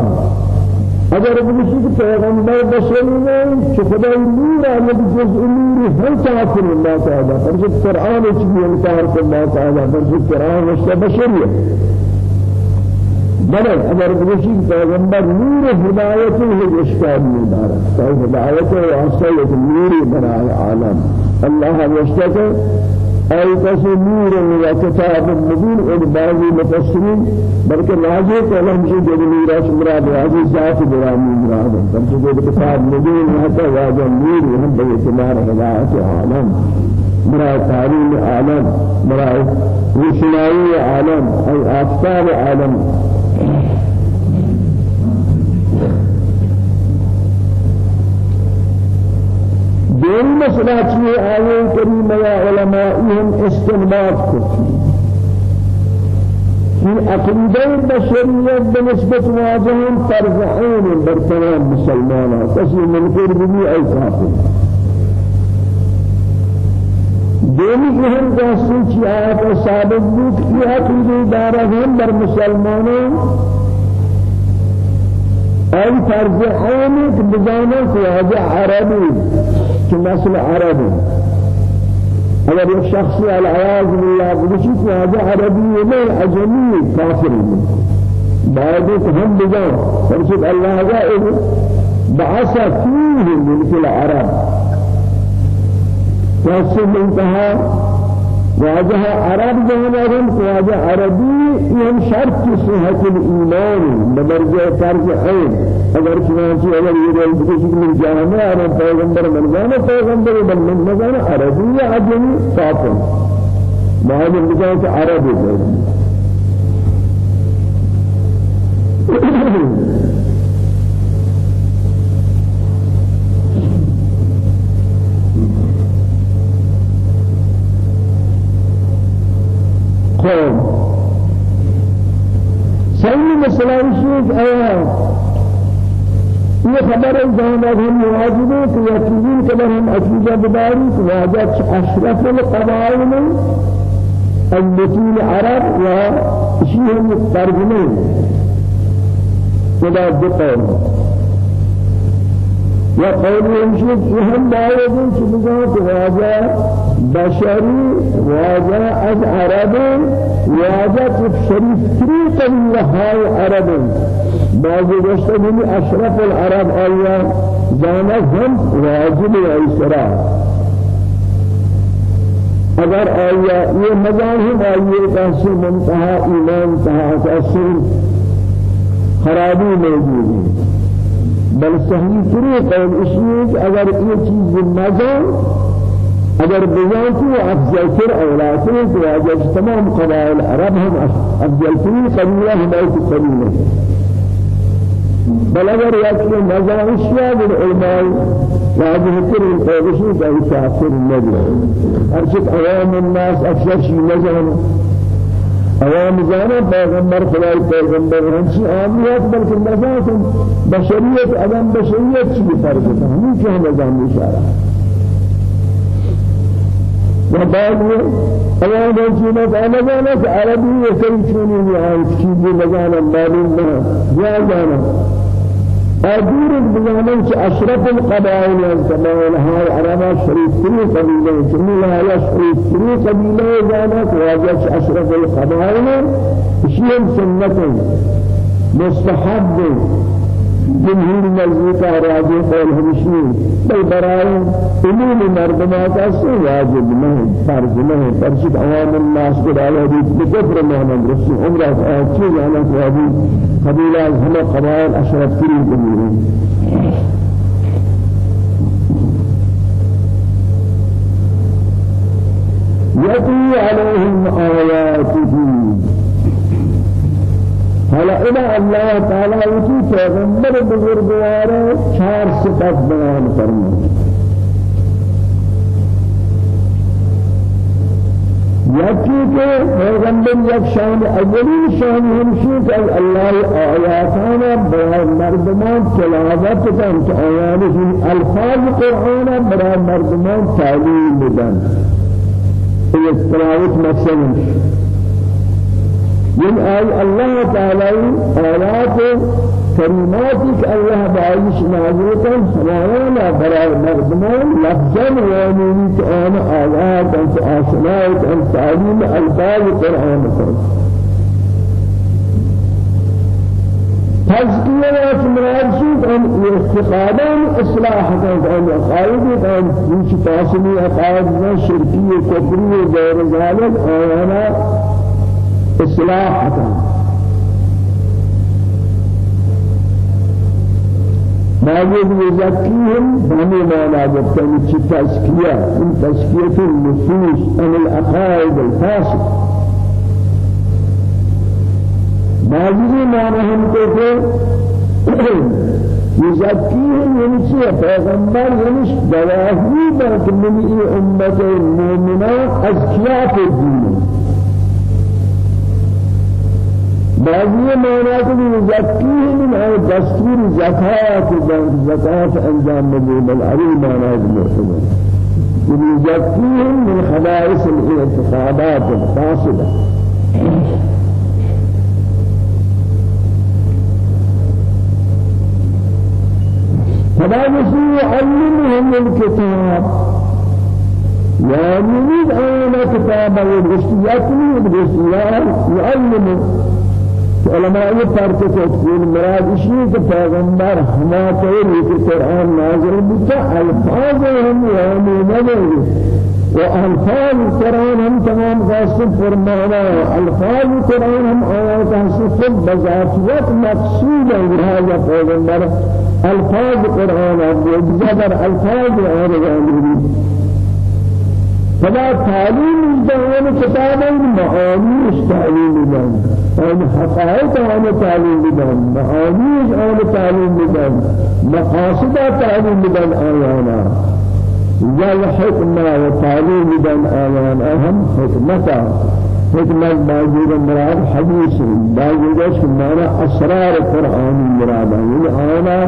Speaker 1: اگر دوشی کہ پیغمبر بشر نہیں کہ خدا نور ہے جز نور ہے کافر اللہ تعالی. فرض قرآن کی انکار کو اللہ تعالی فرض قرآن و بشریت بلے اگر بشی پیغمبر نور ہدایت ہے اشکال نہیں دارا تو ہدایت ہے واسطہ ایک نور برائے عالم. الله يشتكى أي نور وكتاب إن بعض المفسرين بلکہ راجع کلام سے جو میرا مراد راجع ذات برامي مراد. تم سے جو کتاب مبين ہے واجہ نور ہم بے اعتبار ہدایت عالم. مراد تعلیم عالم مراد روشنائی عالم أي آفتاب عالم. دین مسئلہ چیئے آئے کریم یا علمائیہم استنباط کو في عقيدة البشرية بنسبة واجههم فرض عين برتمان مسلمانا كسي منكر بني أي كافر دینی کہ ہم کہتے ہیں کہ آیت ثابت بود کہ عقیدہ دارہ ہم بر مسلمانوں أي فرض عيني بجانب هذا عربي كمثل عربي اگر ایک شخصی العیاذ بالله بلشی کہ هذا عربی نہیں عجمی کافر بعد هم بجان. فرشد الله جائز بعث فيه من العرب. فاسد انتهى. واجه عرب جهنم واجه عربي يوم شرط صحة الإيمان بدرجة فرض عين اگر چنانچہ اگر یہ رہے کسی من جانا ہے پیغمبر من جانا پیغمبر من من جانا عربی عجمی کافر. معلوم بجائے کہ عربی قوم صحیح مسئلہ شیخ آیا یہ خبر واجب ہے یقین قدر ہم عقیدہ بداری کہ واجب أشرف القبائل المتون عرب و شیء ترجمه خدا یا قول يمشي فهم باید که بگوید واجه بشری واجه از عرب واجه شریف تری قبیله های عرب بعضی گشته بینی اشرف العرب آیا؟ جانا هم واجب ایسرا اگر آیا یہ مذاہب آئیے کسی منتہا ایمان کسی خرابی موجود ہے بل صحیح تری قول اشیاء اگر یہ چیز نظر اگر کو افضل تر أولاد ہے تو اگر تمام قبائل عرب هم افضل ترین قبیلہ ہماری قبیلہ بل اگر یکی نظر اشیاء بالعلماء واجه تر قول اشیاء کا تاثیر نظر ارشد عوام الناس اکثر شيء نظر عوام جانا پیغمبر خدای پیغمبر ہنچی آمیات بلکہ نفاس بشریت آدم بشریت چی فرق ہے ہمیں کیا نظام اشارہ و بعد عوام جانا انا جانا کہ عربی یہ کئی چونی آئیت چیزی لگانا معلوم نہ یا جانا أدور بزمانه كأشرف القبائل الزمان هاي عربا شريف كل قبيلة. جميلة هاي شريف كل قبيلة. زانت واجه أشرف القبائل. شيء سنة. مستحب. جمهور نزدیک راجع قول ہمشی بل برائے عموم مردمات سے واجب نہیں فرض نہیں فرشت عوام الناس کو ڈالا دی بکفر محمد رسول عمرہ چیز أنا قوابی قبیلہ ہمیں قبائل اشرف کری جمهور يتلي عليهم آياته حالا إلى اللہ تعالی اسی پیغمبر بزرگوار چار صفت بیان فرمائے یکی کہ پیغمبر یک شان اولی شان ہمشی کہ اللہ آیاتانا برای مردمان تلاوت کن کہ آیانشی الفاظ قرآن برای مردمان تعلیم بدن۔ یہ تلاوت مقصد من آي الله تعالى آيات كلماتك الله بعيش نازلتا سماوانا براء مردمان لفظا وامنيت آن آيات أنت آسنائك أنت تعليم ألفاظ القرآن تزكية مراد شيء أن استقامة إصلاح كان أن عقائد كان مش تاسمي عقائد شركية كفرية غير ذلك أنا إصلاح ما يزكيهم بني ما لا جبتني تزكية من تزكية النفوس عن العقائد الفاسد ما ما نهم كفر يزكيهم يمشي پیغمبر يمش دواهي بلکہ من امت المؤمنات أزكياء في الدين بعضی معنی کو یزکی من ہے دستور زکات زکات انجام مجھے بل علی معنی کو یزکیهم من خبائث الاعتقادات الفاسدة فلا يعلمهم الكتاب يعني من أين كتاب الرسيات من الرسيات يعلمهم علماء یہ فرق کو تقول مراد اسی کہ پیغمبر ہما کہے کہ قرآن نازل بتا الفاظ ہم یعنی نبی والفاظ القرآن هم تمام قاسم فرمانا الفاظ القرآن هم آيات حسن بذاتيات مقصودة هذا پیغمبر الفاظ القرآن بجبر الفاظ آرغاني فلا تعليم الدوام كتاب المعاني تعليم الدوام أن حقائق عن تعليم الدوام معاني عن تعليم الدوام مقاصد تعليم الدوام آيانا. يا حكمة وتعليم الدوام آيانا. أهم حكمة. حكمة باجود مراد حديث باجود معنى أسرار القرآن مراد يعني أنا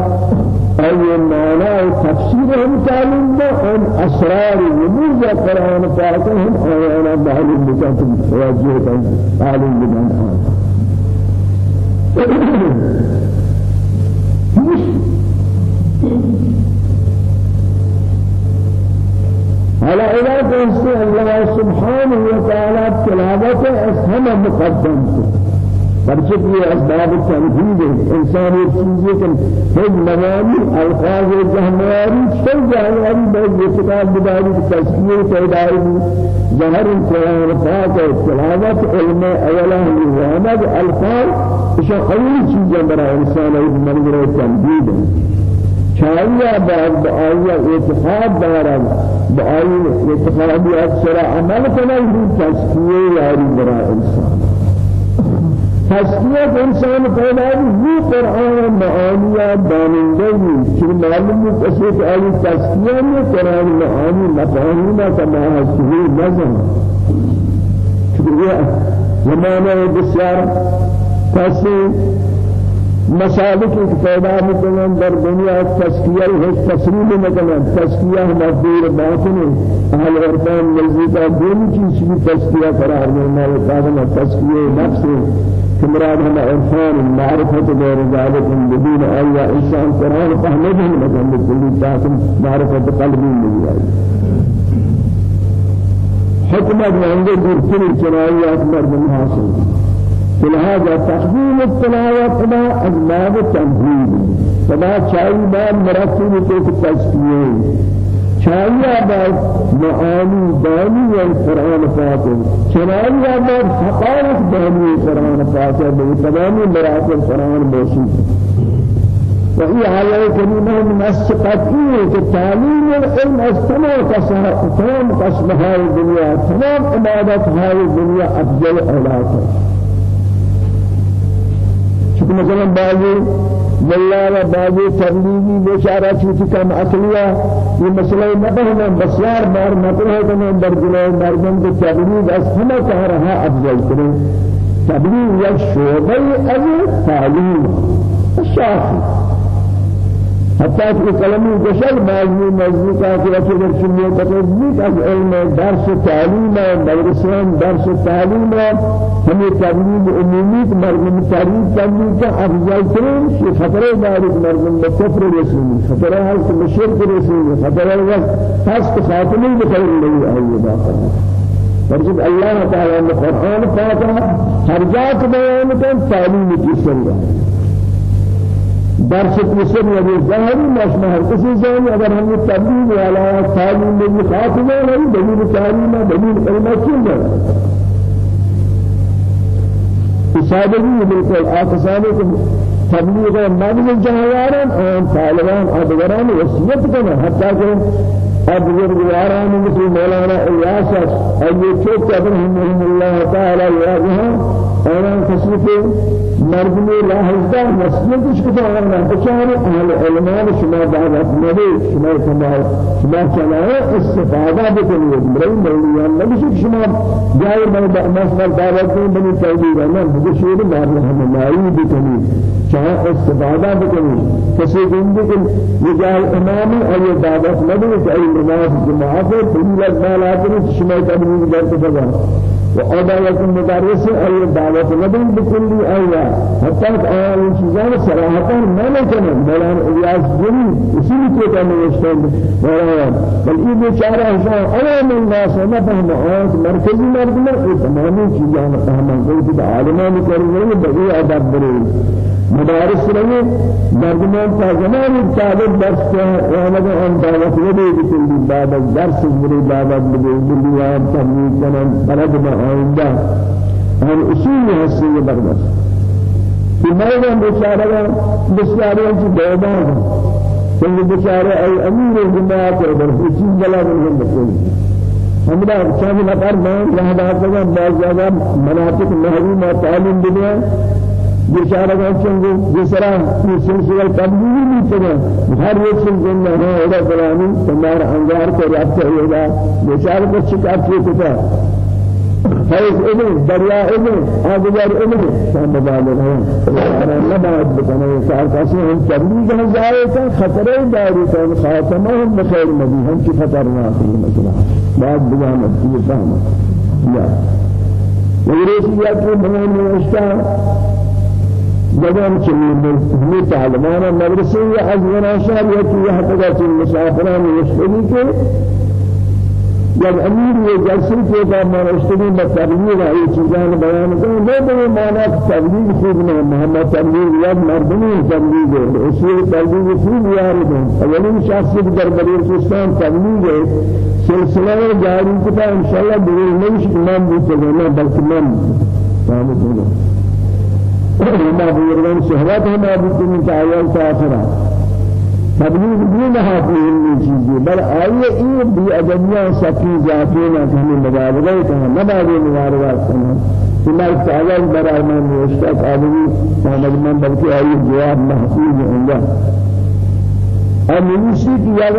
Speaker 1: أي معنى تفسير هم تعلم عن أسرار وجود القرآن فاتهم أنا بعلم بكتب واجهة تعلم بكتب على كنت الله سبحانه وتعالى تلاوة أسهم مقدم برچه یہ اسباب تنفیذ انسان ایک چیز ہے کہ خود موانی الفاظ جہماری چل جہماری بہت یہ کتاب بداری تذکیر پیدائی ظاہر قرآن علم اولا نظامت الفاظ اشیا خیلی چیزیں برای انسان ایک تنفیذ چاہیے بعد بآیا اعتقاد دارد بآیا اعتقادی اکثر عمل کنه تذکیر یاری برای انسان. تسکیت انسان پیدا بھی قرآن معانیہ دانندگی کہ معلوم ہے کسی کہ آئی تسکیہ میں قرآن معانی مفاہیمہ کما حسنی نظم یہ زمانہ بسیار کسی مسالك پیدا میکنن در دنیا تسکیہ ہے تسلیم میکنن تسکیہ مدیر باطن اہل عرفان نزدیک دین چیز بھی تسکیہ قرار دینا ہے تسکیہ نفس مراد هم عرفان معرفة غير ذلك بدون أي إنسان قرآن فهمه بكل ذات معرفة قلبي من ذلك حكمة من عند كل الجنايات مرد حاصل. لهذا تقديم التلاوة إلى أسباب التمهيد فما چای بعد مرتب تو تسبیح چای بعد معانی دانی القرآن پاک چنائی بعد حقائق دانی القرآن پاک به تمام مراتب قرآن موصول وهي آية كريمة من السقطية التعليم والعلم استمع تمام قسم هذه الدنيا تمام عبادات هذه الدنيا أفضل أولاده شوف مثلا بعضي ملا و بعضی تبلیغی بیچارہ چوتی کم اصلیہ یہ مسئلہ نہ بہنا بسیار بار مطرح کرنے در جلوے مردم کو تبلیغ از ہمیں کہہ رہا افضل کریں۔ تبلیغ یک شعبہ از تعلیم الشافی حتى في كلامي جشل مازني مازني كافي أكيد الشمية تقصدي از علم درس تعليم مدرسة درس تعليم هم تعليم عمومي مرغم تعليم تعليم كأفضل ترين شيء خطر دارك مرغم بكفر رسولي خطر هل كمشرك رسولي خطر هل فاسق خاتمي بخير الله أهل باقر فرجب الله تعالى القرآن فاتح هر جات بيان كان تعليم کی سنگا درس کسر یعنی ظاہری مشمع ہر کسی زین اگر ہم تبلیغ والا تعلیم میں خاتمہ نہیں دلیل تعلیم دلیل کلمہ کیوں ہے۔ اشارتی بالکل آسانی کو تبلیغ مدن جہاران اور طالبان ادگران وصیت کرنا حتى کہ ابزرگواران مثل مولانا الیاس ایو چوک ابراہیم اللہ تعالی یادها آیان کسی که مردمی لاحظه مسجدش کتا آنا بچاره أهل علمان شما دعوت نبی شما تمام شما چنانه استفادة بکنید برای مولیان نبیشه شما جای من مثلا دعوت کنید بنی توجیه نه بگشید مارد همه ماری بکنید چاہے استفادہ بکنید کسی گندی کہ یہ جای امامی اور یہ نبی ای نماز جماعت فضیلت مالات شما تبلیغ کرتے بگا وأداية المدرس أي دعوة نبي بكل آية حتى آية الشيطان صراحة ما نكنا بلان إلياس جري إسمي كي كان يشتغل بلان بل إيه بشارة إنسان أنا من الناس ما فهم آيات مركزي مركزي إيه تمامي چیزاں فهمان کوئی تو عالمان کرنے بڑی ادب برے مدارس رہے درجمان کا زمان طالب درس کے رحمت آن نبی بكل بعد درس دعوت نبی بلیان تحمیل کنن بلد ما آئندہ ہم أصول حسین بردست کہ میں بیچارہ بیچارہ کی بیدان کہ بیچارہ ای امیر جماعت پر چیز بلا نہیں بکل ہمارا چاہیے نفر میں رہا دار بعض جگہ مناطق محروم تعلیم دنیا بیچارہ کا چنگو دوسرا یہ سلسلہ تبلیغی نہیں چلا ہر ایک سلسلہ ہے ادا فلانی تمہارا انگار کو رابطہ ہوگا بیچارہ کو شکایت کی کتا فیض ابن دریا ابن آدگر ابن. شام ببالغ ہے نباد بکنے کار کسی ہم تبلیغ ہم جائے کا خطرے داری کا خاتمہ ہم بخیر مدی ہم کی خطر نہ آتی مثلا. بعد بجانب کی فهم یا. ویریسی یا کہ بنان نوشتا جبان چنین ہمیں تعلمان مدرسے یا از وراشار یا کہ یہ حقیقہ چن مسافران یشتری کے جب امیر یہ جلسے کے بعد اشتری میں تبلیغ ہے چیزان بیان کروں میں بے معنی تبلیغ خود میں محمد تبلیغ یا مردمی تبلیغ ہے اصول تبلیغ خود یار ہے۔ اولین شخص کے در بلوچستان تبلیغ ہے سلسلہ جاری کتا انشاءاللہ بغیر نہیں شکمان بھی بلکہ من فهمت ما بيرون شهوات هم أبوك من تعيال تأخرا تبلیغ بھی نہ ہے یہ چیز بل آئیے یہ بھی ادبیاں سکی ذاتی نہ ہمیں مبالغہ کہ نہ بعد مبالغہ کرنا ثم تعالى برای من مشتاق آدمی محمد من بلکہ آئی جواب محفوظ ہونگا امیر کی یاد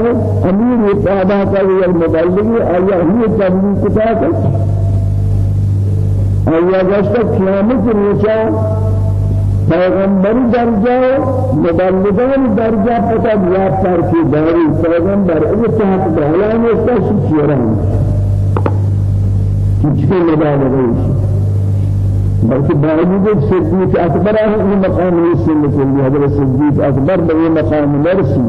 Speaker 1: امیر اتحادہ کا یہ مبالغہ آیا ہی تبلیغ کتا ہے پیغمبری درجه مبلغان درجه پتا یافتار کی داری پیغمبر این تحت بحلان است شیران چیزی مبالغه بلکہ باوجود صدیق اکبر ہے یہ مقام نہیں سن کے لیے حضرت صدیق اکبر بے مقام نرسی۔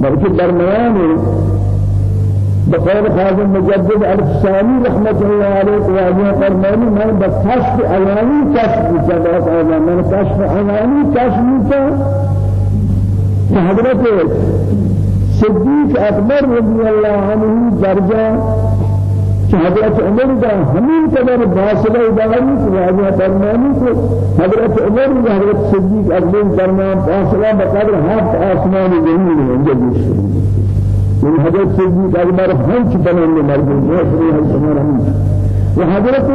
Speaker 1: بلکہ درمیان بقول خازن مجدد الثاني رحمة الله عليه وعليه فرماني من بكشف علاني كشف جبهة هذا من كشف علاني كشف حضرت صدیق اکبر رضی اللہ عنہ درجہ حضرت عمر کا ہمیں قدر باصلہ داری کہ واجہ فرمانی کو حضرت عمر و حضرت صدیق اکبر درمیان باصلہ بقدر ہفت آسمان زمین ہے جب یہ حضرت صدیق اکبر ہنچ بننے مرد ہے حضرت عمر ہم و حضرت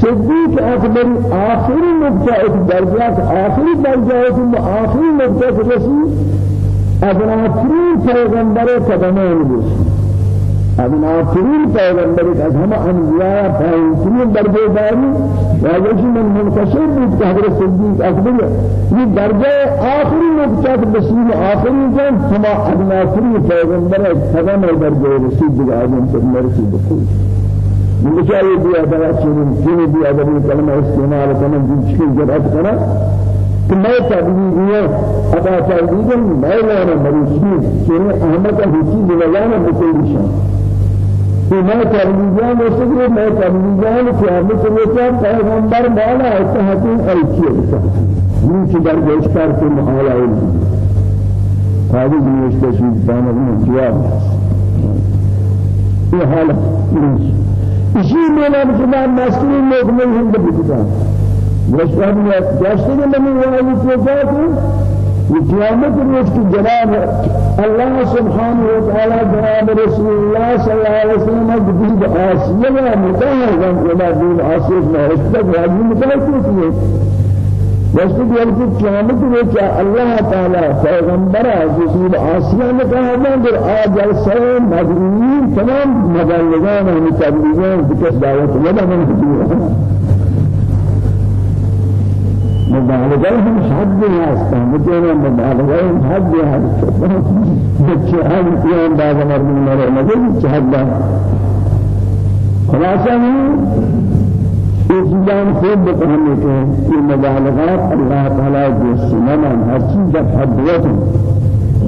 Speaker 1: صدیق اکبر آخری نقطہ ایک درجہ آخری درجہ ہے آخری نقطہ رسی ادناترین پیغمبر قدمان بود. ادناترین پیغمبر از همه انبیاء پایینترین درجه داری واجهشی من منتشر بود که حضرت صدیق اکبر یہ درجه آخری نقطه بسیم آخری جان همه ادناترین پیغمبر قدم درجه رسید دیگه آدم مرسید بخود من چاہیے بھی ادارہ چنین چنین بھی ادبی کلمہ استعمال کرنا جن کی جرأت کرنا کہ میں تبلیغی ادا تبلیغ میں لانا مریضی. کہ احمد حجی بلانا بکل شان کہ میں تبلیغیان استغفر میں تبلیغیان قیامت کے پیغمبر مولا اتحادین الکیہ من کی در گشتار کے محالا ہے قاضی نوشته شد دانا من جواب یہ حالت اسی جمع مسئولین لوگ میں ہم بکتا مشهد جاشتے میں من والی توجہ یہ قیامت روز کی جناب اللہ سبحانہ و جناب رسول اللہ صلی اللہ علیہ وسلم جدید آسیہ و متاہ ہے جناب دین آسیہ میں اشتاق واجی متاہ کیے وقت دیگر کہ قیامت میں کیا اللہ تعالی پیغمبر جدید آسیہ میں کہا ہے در آجل سے مدعوین تمام مبلغان و متبلیغان بکس دعوت لنا من مبالغه هم حد هستند مثلا مبالغه هم حد هست بچه هم یان بعض مردم مره نگه چه حد خلاصه إسلام خود بفهمه کہ یہ مبالغات اللہ تعالی سنن ہر چیز حد وطن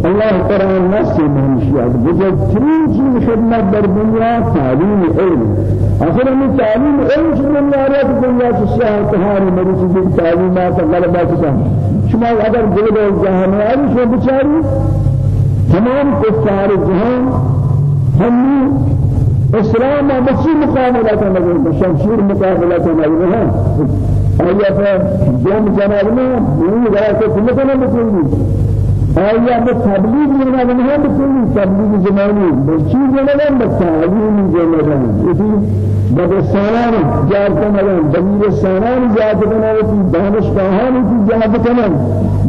Speaker 1: الله قرآن نفس منشیات بجد ترین چیز خدمت در دنیا تعلیم علم. آخر من تعلیم علم شد دنیا را که دنیا تشاہ تهاری مریض دیگر تعلیمات غلبہ کتن شما اگر دل و جهان آئی شما بچاری تمام کفار جهان ہمی اسلام بچی مقابلہ کرنے لگے شمشیر مقابلہ کرنے لگے ہیں آیا پر جن جناب میں یہ سمجھنا مطلب آیا به تبلیغ مینا نه بکنی تبلیغ زمانی. به چی جنگن به تعلیم جنگن یکی به سانان جار کنن دلیل سانان جار کنن و دانشگاهان کی جار کنن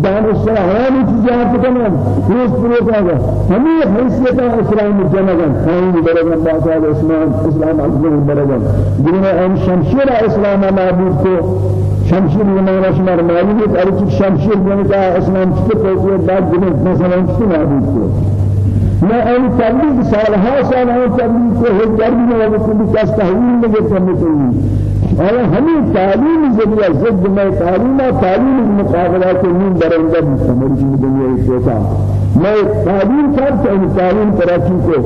Speaker 1: دانشگاهان کی جار کنن روز پروز آگا همین حیثیت اسلام جنگن خاین برگن باطل اسلام اسلام عظیم برگن دین ام شمشیر اسلام معبود کو شمشیر شمار معلوم ہے کہ اچھ شمشیر بنے کا اسلام کی کوئی بات جنہیں مثلا معبود کو میں ان تبلیغ سالها سال ان تبلیغ کو ہے درد میں وہ کوئی کس تحویل نہیں کرنے کو اور ہمیں تعلیم ذریعہ ضد میں تعلیم تعلیم مقابلہ کے نیم درندہ سمجھ دنیا میں تعلیم کرتے ہیں تعلیم کراچی کو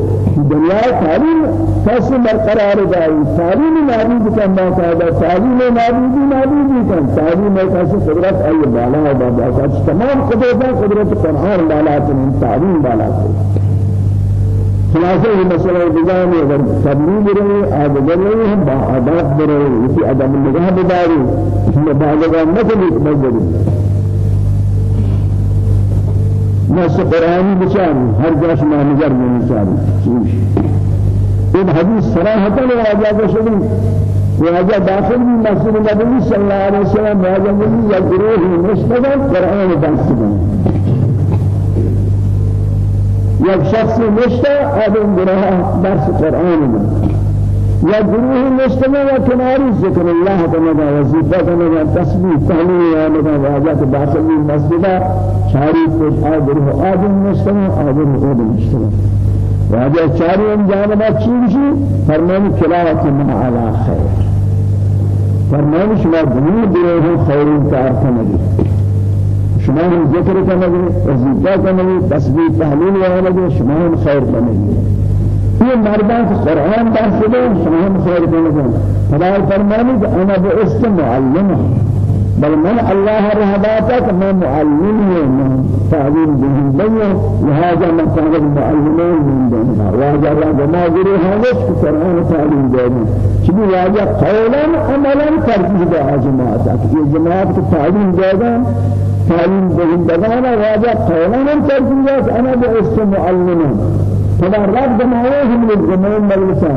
Speaker 1: دنیا تعلیم کیسے برقرار جائے تعلیم نابود کرنا چاہتا تعلیم نابود نابود کن۔ تعلیم کیسے قدرت آئی بالا ہے بابا تمام قدرت قدرت قرآن بالا ہے تعلیم بالا ہے۔ خلاصہ یہ مسئلہ بجانے اگر تبلیغ رہے آدگر رہے ہم با آداب رہے اسی ادب نگاہ بداری مبالغہ نکلی مجبوری نص قرآنی بچاری ہر جاش ما نظر میں بچاری این حدیث صراحتا واجہ بشری واجہ داخل بھی مسجد نبی صلی اللہ علیہ وسلم واجہ بھی یا گروہ مشتغل قرآن درس دیں یک شخص مشتغل آدم گروہ درس قرآن دیں یا گروه مجتمع و کناری ذکر الله تنگا وظیفه تنگا تسبیح تحلیل یا نگا واجات داخلی مسجد چاری کچھ آ گروه آدم مجتمع آدم آدم مجتمع واجہ چاری انجام ما چیزی فرمانی کلاوت من علا خیر. فرمانی شما دنیا گروه خیر کار کنگی شما ذکر کنگی وظیفه کنگی تسبیح تحلیل نگا شما خیر کنگی یہ مردان کے قرآن درس دے شما خیر کرنے خدا فرمانی کہ أنا بعثت معلما بل من الله رهباتك ما معلم تعليم به بني لهذا ما كان المعلمين من دونها وهذا الله ما جري هذا قرآن تعليم دونه شبه واجه قولا عملا تركيه جماعتك یہ جماعت. کو تعلیم دے گا تعلیم دهندگان واجه قولا تركيه أنا بأس معلم. فلا رب جماعهم للجماعة مجلسا